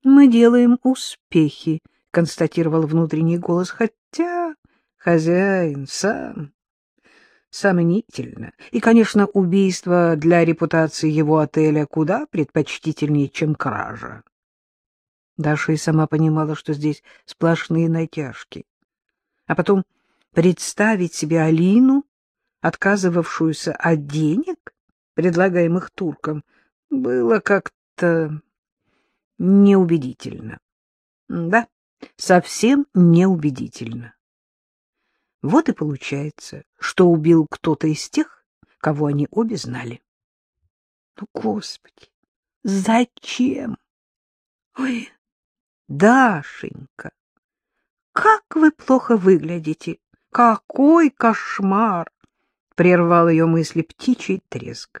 — Мы делаем успехи, — констатировал внутренний голос, хотя хозяин сам сомнительно. И, конечно, убийство для репутации его отеля куда предпочтительнее, чем кража. Даша и сама понимала, что здесь сплошные натяжки. А потом представить себе Алину, отказывавшуюся от денег, предлагаемых туркам, было как-то неубедительно. Да, совсем неубедительно. Вот и получается, что убил кто-то из тех, кого они обе знали. Ну, Господи, зачем? Ой, Дашенька, как вы плохо выглядите! Какой кошмар! Прервал ее мысли птичий треск.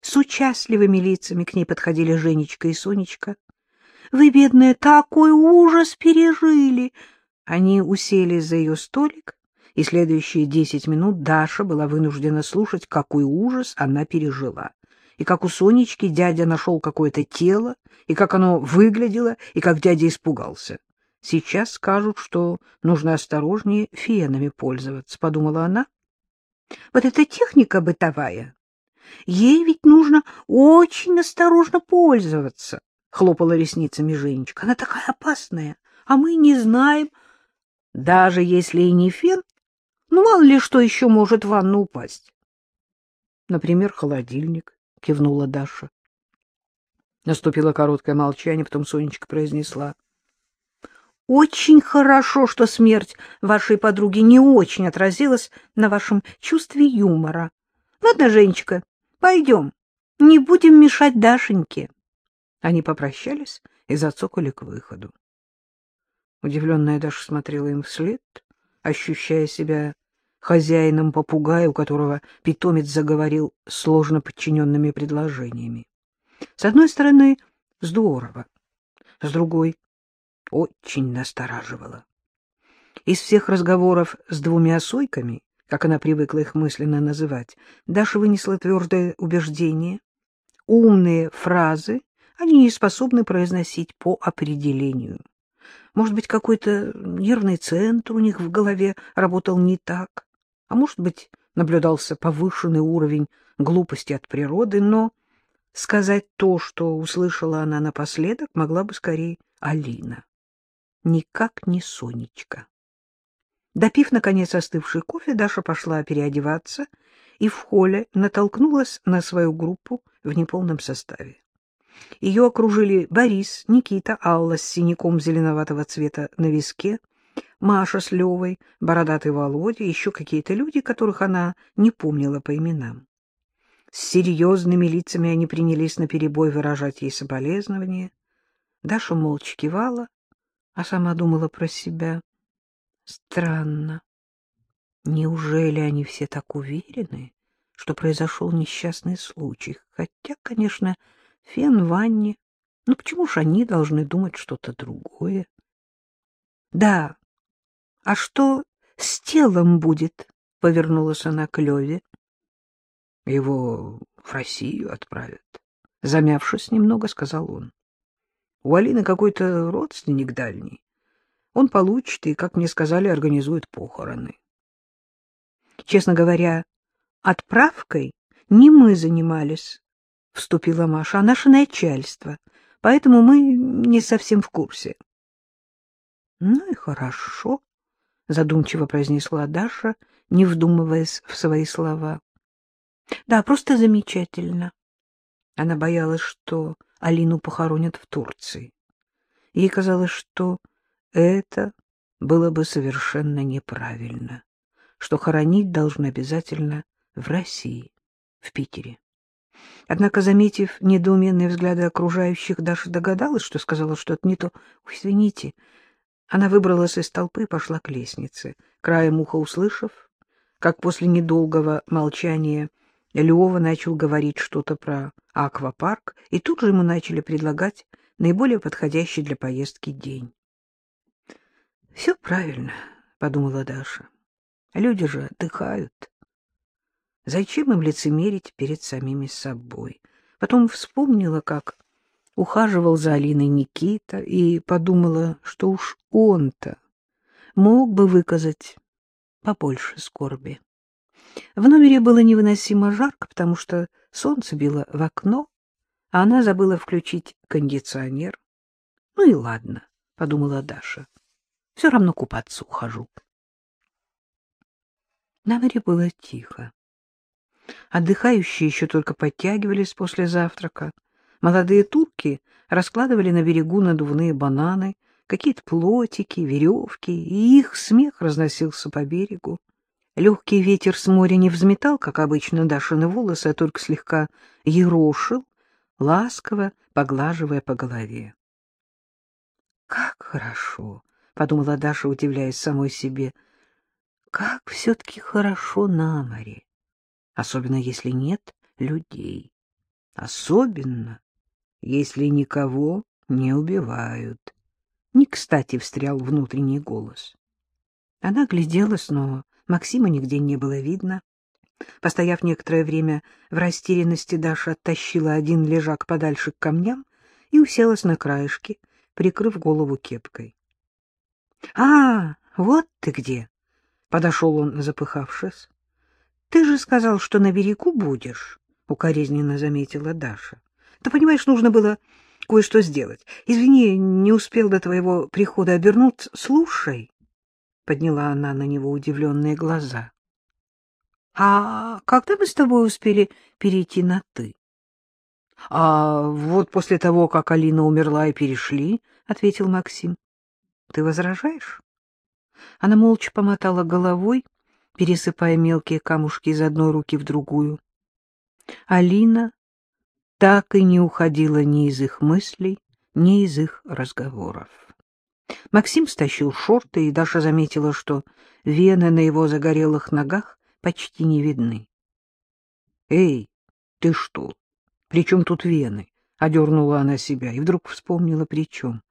С участливыми лицами к ней подходили Женечка и Сонечка. Вы, бедная, такой ужас пережили! Они усели за ее столик, и следующие десять минут Даша была вынуждена слушать, какой ужас она пережила. И как у Сонечки дядя нашел какое-то тело, и как оно выглядело, и как дядя испугался. Сейчас скажут, что нужно осторожнее фенами пользоваться, — подумала она. Вот эта техника бытовая. Ей ведь нужно очень осторожно пользоваться, — хлопала ресницами Женечка. Она такая опасная, а мы не знаем. Даже если и не фен, ну, мало ли что еще может в ванну упасть. Например, холодильник, — кивнула Даша. Наступило короткое молчание, потом Сонечка произнесла. — Очень хорошо, что смерть вашей подруги не очень отразилась на вашем чувстве юмора. Ладно, Женечка, пойдем, не будем мешать Дашеньке. Они попрощались и зацокали к выходу. Удивленная Даша смотрела им вслед, ощущая себя хозяином попугая, у которого питомец заговорил сложно подчиненными предложениями. С одной стороны, здорово, с другой — очень настораживало. Из всех разговоров с двумя сойками, как она привыкла их мысленно называть, Даша вынесла твердое убеждение. Умные фразы они не способны произносить по определению. Может быть, какой-то нервный центр у них в голове работал не так а может быть, наблюдался повышенный уровень глупости от природы, но сказать то, что услышала она напоследок, могла бы скорее Алина. Никак не Сонечка. Допив, наконец, остывший кофе, Даша пошла переодеваться и в холле натолкнулась на свою группу в неполном составе. Ее окружили Борис, Никита, Алла с синяком зеленоватого цвета на виске, Маша с Левой, бородатый Володя, еще какие-то люди, которых она не помнила по именам. С серьезными лицами они принялись наперебой выражать ей соболезнования. Даша молча кивала, а сама думала про себя. Странно. Неужели они все так уверены, что произошел несчастный случай? Хотя, конечно, фен в ванне. Ну почему ж они должны думать что-то другое? Да, — А что с телом будет? — повернулась она к Леве. — Его в Россию отправят. Замявшись немного, сказал он. — У Алины какой-то родственник дальний. Он получит и, как мне сказали, организует похороны. — Честно говоря, отправкой не мы занимались, — вступила Маша, — а наше начальство, поэтому мы не совсем в курсе. — Ну и хорошо, — задумчиво произнесла Даша, не вдумываясь в свои слова. — Да, просто замечательно. Она боялась, что Алину похоронят в Турции. Ей казалось, что это было бы совершенно неправильно, что хоронить должны обязательно в России, в Питере. Однако, заметив недоуменные взгляды окружающих, Даша догадалась, что сказала что-то не то. — Извините, она выбралась из толпы и пошла к лестнице, краем уха услышав, как после недолгого молчания Лева начал говорить что-то про аквапарк, и тут же ему начали предлагать наиболее подходящий для поездки день. — Все правильно, — подумала Даша. — Люди же отдыхают. Зачем им лицемерить перед самими собой? Потом вспомнила, как ухаживал за Алиной Никита и подумала, что уж он-то мог бы выказать побольше скорби. В номере было невыносимо жарко, потому что солнце било в окно, а она забыла включить кондиционер. Ну и ладно, — подумала Даша, — все равно купаться ухожу. На море было тихо. Отдыхающие еще только подтягивались после завтрака. Молодые турки раскладывали на берегу надувные бананы, какие-то плотики, веревки, и их смех разносился по берегу. Легкий ветер с моря не взметал, как обычно, Дашины волосы, а только слегка ерошил, ласково поглаживая по голове. «Как хорошо!» — подумала Даша, удивляясь самой себе. «Как все-таки хорошо на море, особенно если нет людей, особенно если никого не убивают». Не кстати встрял внутренний голос. Она гляделась, но Максима нигде не было видно. Постояв некоторое время в растерянности, Даша оттащила один лежак подальше к камням и уселась на краешке, прикрыв голову кепкой. — А, вот ты где! — подошел он, запыхавшись. — Ты же сказал, что на берегу будешь, — укоризненно заметила Даша. — Ты понимаешь, нужно было кое-что сделать. Извини, не успел до твоего прихода обернуться. Слушай, — подняла она на него удивленные глаза. — А когда мы с тобой успели перейти на «ты»? — А вот после того, как Алина умерла и перешли, — ответил Максим. — Ты возражаешь? Она молча помотала головой, пересыпая мелкие камушки из одной руки в другую. Алина так и не уходила ни из их мыслей, ни из их разговоров. Максим стащил шорты, и Даша заметила, что вены на его загорелых ногах почти не видны. — Эй, ты что? При чем тут вены? — одернула она себя и вдруг вспомнила, при чем.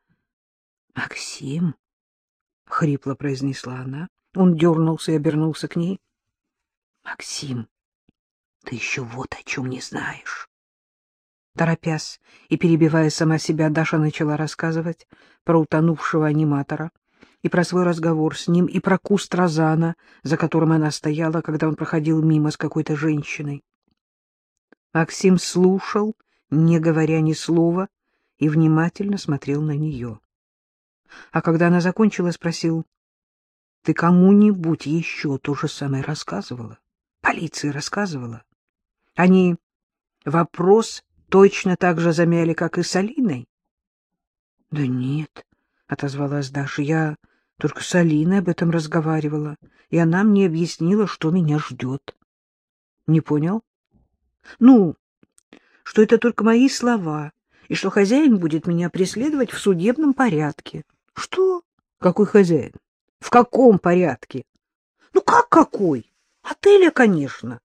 — Максим, — хрипло произнесла она. Он дернулся и обернулся к ней. — Максим, ты еще вот о чем не знаешь. Торопясь и перебивая сама себя, Даша начала рассказывать про утонувшего аниматора и про свой разговор с ним, и про куст розана, за которым она стояла, когда он проходил мимо с какой-то женщиной. Максим слушал, не говоря ни слова, и внимательно смотрел на нее. А когда она закончила, спросил, — Ты кому-нибудь еще то же самое рассказывала? Полиции рассказывала? Они вопрос точно так же замяли, как и с Алиной? — Да нет, — отозвалась Даша, — я только с Алиной об этом разговаривала, и она мне объяснила, что меня ждет. — Не понял? — Ну, что это только мои слова, и что хозяин будет меня преследовать в судебном порядке. — Что? Какой хозяин? В каком порядке? — Ну, как какой? Отеля, конечно.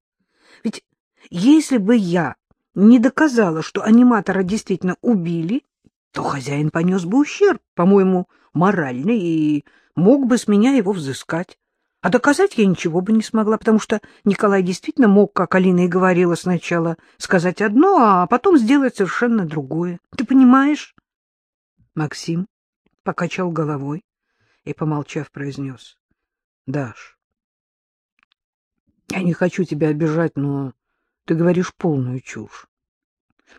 Ведь если бы я не доказала, что аниматора действительно убили, то хозяин понес бы ущерб, по-моему, моральный, и мог бы с меня его взыскать. А доказать я ничего бы не смогла, потому что Николай действительно мог, как Алина и говорила сначала, сказать одно, а потом сделать совершенно другое. Ты понимаешь? Максим покачал головой и, помолчав, произнес. — Даш, я не хочу тебя обижать, но ты говоришь полную чушь.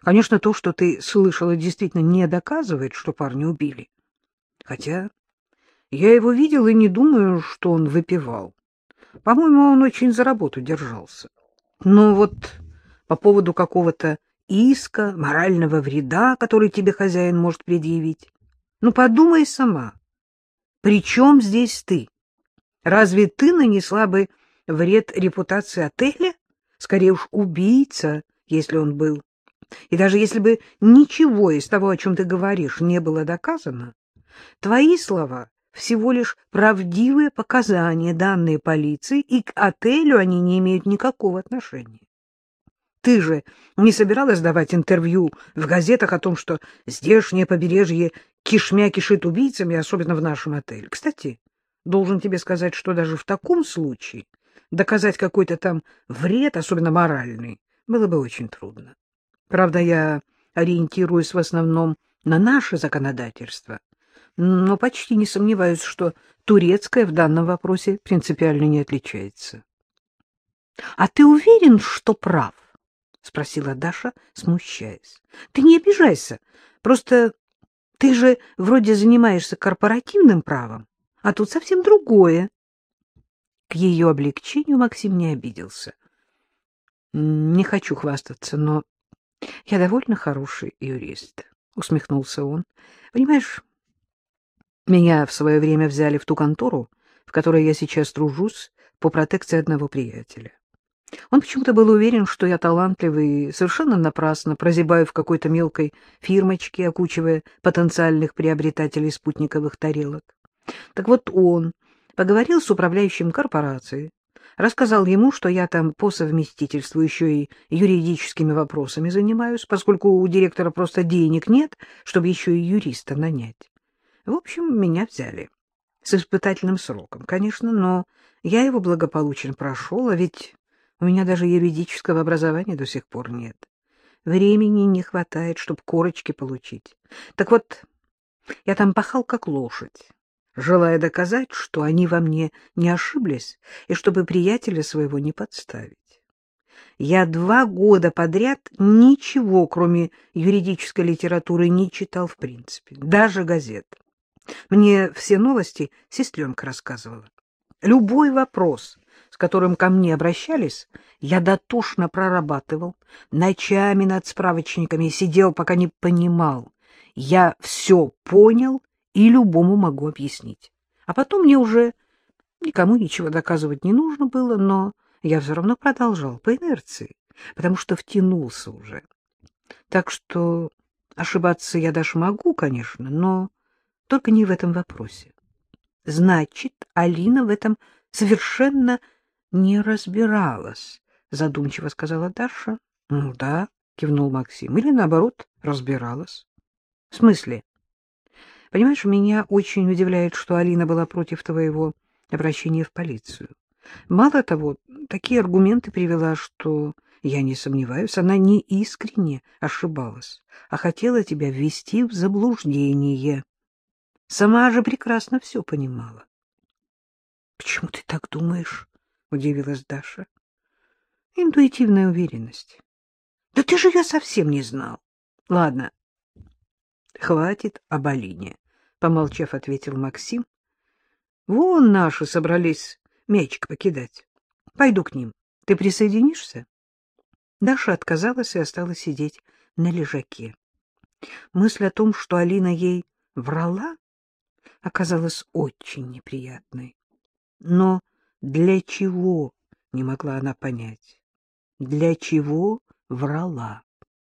Конечно, то, что ты слышала, действительно не доказывает, что парня убили. Хотя я его видел и не думаю, что он выпивал. По-моему, он очень за работу держался. Но вот по поводу какого-то иска, морального вреда, который тебе хозяин может предъявить, ну подумай сама. При чем здесь ты? Разве ты нанесла бы вред репутации отеля? скорее уж убийца, если он был. И даже если бы ничего из того, о чем ты говоришь, не было доказано, твои слова всего лишь правдивые показания, данные полиции, и к отелю они не имеют никакого отношения. Ты же не собиралась давать интервью в газетах о том, что здешнее побережье кишмя кишит убийцами, особенно в нашем отеле. Кстати, должен тебе сказать, что даже в таком случае доказать какой-то там вред, особенно моральный, было бы очень трудно. Правда, я ориентируясь в основном на наше законодательство, но почти не сомневаюсь, что турецкое в данном вопросе принципиально не отличается. — А ты уверен, что прав? — спросила Даша, смущаясь. — Ты не обижайся, просто ты же вроде занимаешься корпоративным правом, а тут совсем другое. К ее облегчению Максим не обиделся. — Не хочу хвастаться, но я довольно хороший юрист, — усмехнулся он. — Понимаешь, меня в свое время взяли в ту контору, в которой я сейчас тружусь по протекции одного приятеля. Он почему-то был уверен, что я талантливый и совершенно напрасно прозябаю в какой-то мелкой фирмочке, окучивая потенциальных приобретателей спутниковых тарелок. Так вот он поговорил с управляющим корпорацией, рассказал ему, что я там по совместительству еще и юридическими вопросами занимаюсь, поскольку у директора просто денег нет, чтобы еще и юриста нанять. В общем, меня взяли. С испытательным сроком, конечно, но я его благополучно прошел, а ведь у меня даже юридического образования до сих пор нет. Времени не хватает, чтобы корочки получить. Так вот, я там пахал как лошадь, желая доказать, что они во мне не ошиблись и чтобы приятеля своего не подставить. Я два года подряд ничего, кроме юридической литературы, не читал в принципе, даже газет. Мне все новости сестренка рассказывала. Любой вопрос, которым ко мне обращались, я дотошно прорабатывал, ночами над справочниками сидел, пока не понимал. Я все понял и любому могу объяснить. А потом мне уже никому ничего доказывать не нужно было, но я все равно продолжал по инерции, потому что втянулся уже. Так что ошибаться я даже могу, конечно, но только не в этом вопросе. Значит, Алина в этом совершенно не разбиралась, задумчиво сказала Даша. Ну да, кивнул Максим. Или наоборот, разбиралась. В смысле? Понимаешь, меня очень удивляет, что Алина была против твоего обращения в полицию. Мало того, такие аргументы привела, что, я не сомневаюсь, она не искренне ошибалась, а хотела тебя ввести в заблуждение. Сама же прекрасно все понимала. — Почему ты так думаешь? — удивилась Даша. — Интуитивная уверенность. — Да ты же ее совсем не знал. — Ладно, хватит об Алине, — помолчав, ответил Максим. — Вон наши собрались мячик покидать. Пойду к ним. Ты присоединишься? Даша отказалась и осталась сидеть на лежаке. Мысль о том, что Алина ей врала, оказалась очень неприятной. Но для чего, не могла она понять, для чего врала.